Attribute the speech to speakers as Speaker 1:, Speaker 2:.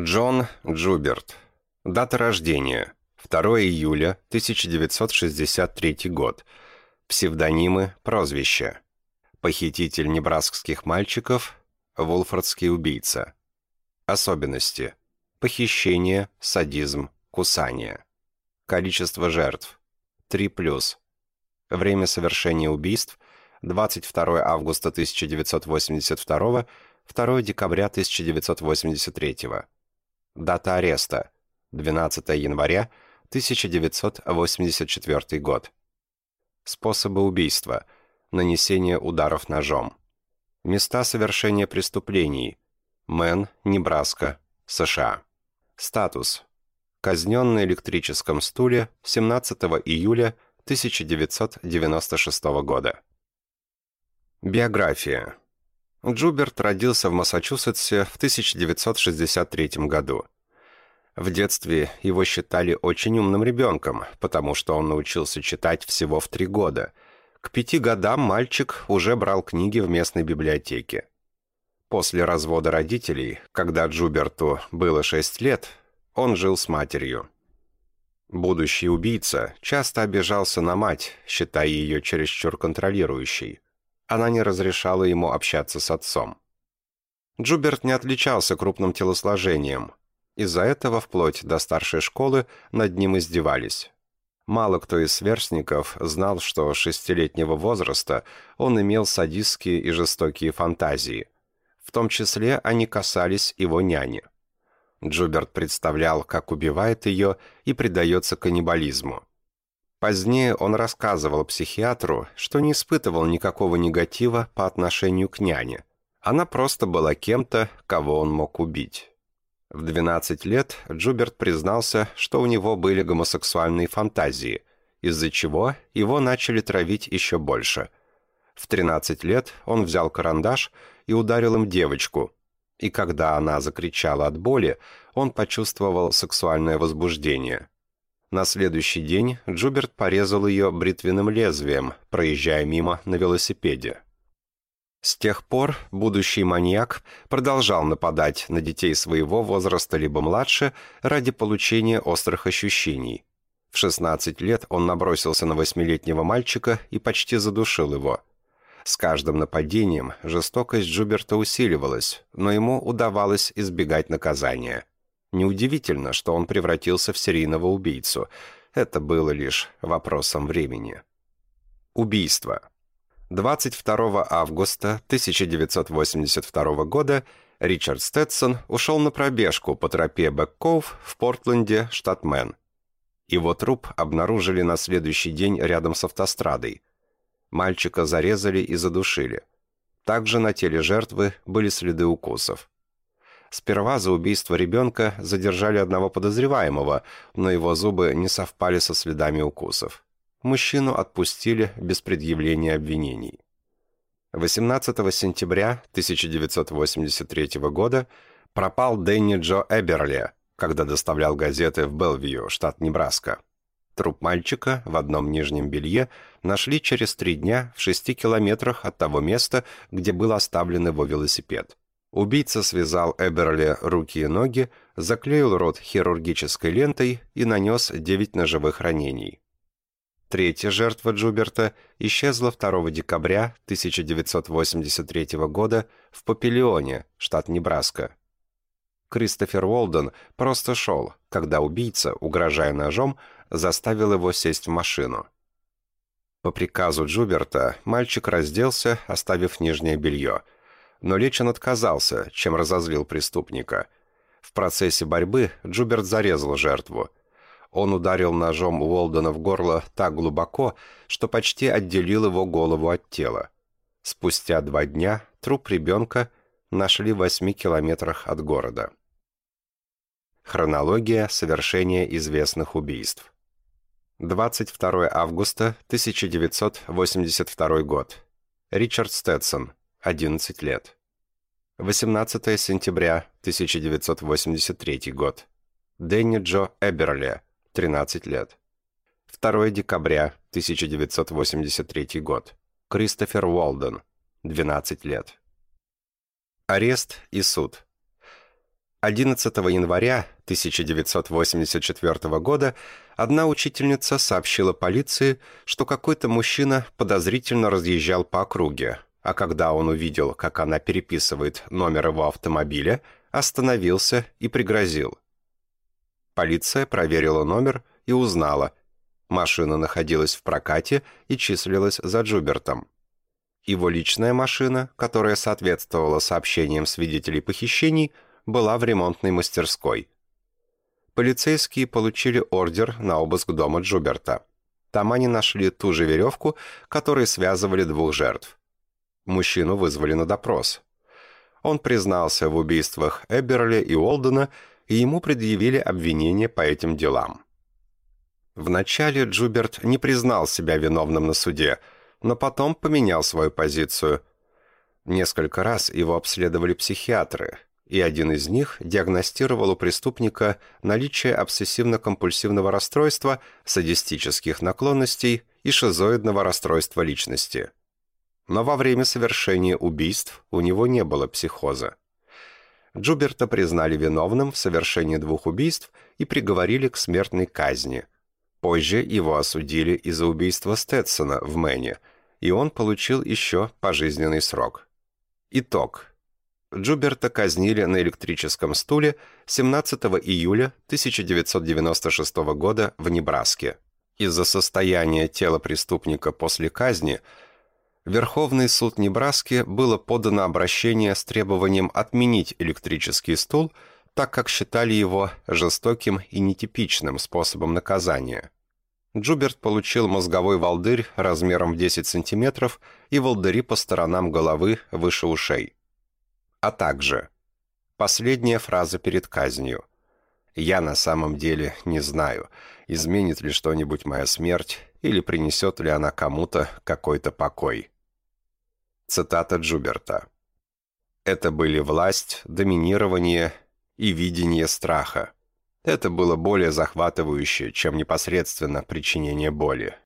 Speaker 1: Джон Джуберт. Дата рождения. 2 июля 1963 год. Псевдонимы, прозвища. Похититель небраскских мальчиков, Вулфордский убийца. Особенности. Похищение, садизм, кусание. Количество жертв. 3+. Время совершения убийств. 22 августа 1982, 2 декабря 1983. Дата ареста. 12 января 1984 год. Способы убийства. Нанесение ударов ножом. Места совершения преступлений. Мэн, Небраска, США. Статус. Казнен на электрическом стуле 17 июля 1996 года. Биография. Джуберт родился в Массачусетсе в 1963 году. В детстве его считали очень умным ребенком, потому что он научился читать всего в три года. К пяти годам мальчик уже брал книги в местной библиотеке. После развода родителей, когда Джуберту было шесть лет, он жил с матерью. Будущий убийца часто обижался на мать, считая ее чересчур контролирующей. Она не разрешала ему общаться с отцом. Джуберт не отличался крупным телосложением, из-за этого вплоть до старшей школы над ним издевались. Мало кто из сверстников знал, что шестилетнего возраста он имел садистские и жестокие фантазии. В том числе они касались его няни. Джуберт представлял, как убивает ее и предается каннибализму. Позднее он рассказывал психиатру, что не испытывал никакого негатива по отношению к няне. Она просто была кем-то, кого он мог убить. В 12 лет Джуберт признался, что у него были гомосексуальные фантазии, из-за чего его начали травить еще больше. В 13 лет он взял карандаш и ударил им девочку, и когда она закричала от боли, он почувствовал сексуальное возбуждение. На следующий день Джуберт порезал ее бритвенным лезвием, проезжая мимо на велосипеде. С тех пор будущий маньяк продолжал нападать на детей своего возраста либо младше ради получения острых ощущений. В 16 лет он набросился на восьмилетнего мальчика и почти задушил его. С каждым нападением жестокость Джуберта усиливалась, но ему удавалось избегать наказания. Неудивительно, что он превратился в серийного убийцу. Это было лишь вопросом времени. Убийство. 22 августа 1982 года Ричард Стэтсон ушел на пробежку по тропе Бэккоув в Портленде, штат Мэн. Его труп обнаружили на следующий день рядом с автострадой. Мальчика зарезали и задушили. Также на теле жертвы были следы укусов. Сперва за убийство ребенка задержали одного подозреваемого, но его зубы не совпали со следами укусов мужчину отпустили без предъявления обвинений. 18 сентября 1983 года пропал Дэнни Джо Эберли, когда доставлял газеты в Белвью, штат Небраска. Труп мальчика в одном нижнем белье нашли через три дня в шести километрах от того места, где был оставлен его велосипед. Убийца связал Эберли руки и ноги, заклеил рот хирургической лентой и нанес 9 ножевых ранений. Третья жертва Джуберта исчезла 2 декабря 1983 года в Папилионе, штат Небраска. Кристофер Уолден просто шел, когда убийца, угрожая ножом, заставил его сесть в машину. По приказу Джуберта мальчик разделся, оставив нижнее белье. Но лечь он отказался, чем разозлил преступника. В процессе борьбы Джуберт зарезал жертву – он ударил ножом Уолдена в горло так глубоко, что почти отделил его голову от тела. Спустя два дня труп ребенка нашли в восьми километрах от города. Хронология совершения известных убийств. 22 августа 1982 год. Ричард Стэтсон, 11 лет. 18 сентября 1983 год. Дэнни Джо Эберли, 13 лет. 2 декабря 1983 год. Кристофер Уолден, 12 лет. Арест и суд. 11 января 1984 года одна учительница сообщила полиции, что какой-то мужчина подозрительно разъезжал по округе, а когда он увидел, как она переписывает номер его автомобиля, остановился и пригрозил. Полиция проверила номер и узнала. Машина находилась в прокате и числилась за Джубертом. Его личная машина, которая соответствовала сообщениям свидетелей похищений, была в ремонтной мастерской. Полицейские получили ордер на обыск дома Джуберта. Там они нашли ту же веревку, которой связывали двух жертв. Мужчину вызвали на допрос. Он признался в убийствах Эберли и Олдена, и ему предъявили обвинение по этим делам. Вначале Джуберт не признал себя виновным на суде, но потом поменял свою позицию. Несколько раз его обследовали психиатры, и один из них диагностировал у преступника наличие обсессивно-компульсивного расстройства, садистических наклонностей и шизоидного расстройства личности. Но во время совершения убийств у него не было психоза. Джуберта признали виновным в совершении двух убийств и приговорили к смертной казни. Позже его осудили из-за убийства Стэтсона в Мэне, и он получил еще пожизненный срок. Итог. Джуберта казнили на электрическом стуле 17 июля 1996 года в Небраске. Из-за состояния тела преступника после казни Верховный суд Небраски было подано обращение с требованием отменить электрический стул, так как считали его жестоким и нетипичным способом наказания. Джуберт получил мозговой волдырь размером в 10 сантиметров и волдыри по сторонам головы выше ушей а также последняя фраза перед казнью. «Я на самом деле не знаю, изменит ли что-нибудь моя смерть или принесет ли она кому-то какой-то покой». Цитата Джуберта. «Это были власть, доминирование и видение страха. Это было более захватывающее, чем непосредственно причинение боли.